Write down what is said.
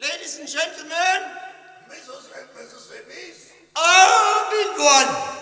Ladies and gentlemen, Mrs. and Mississippi's Obi-Wan.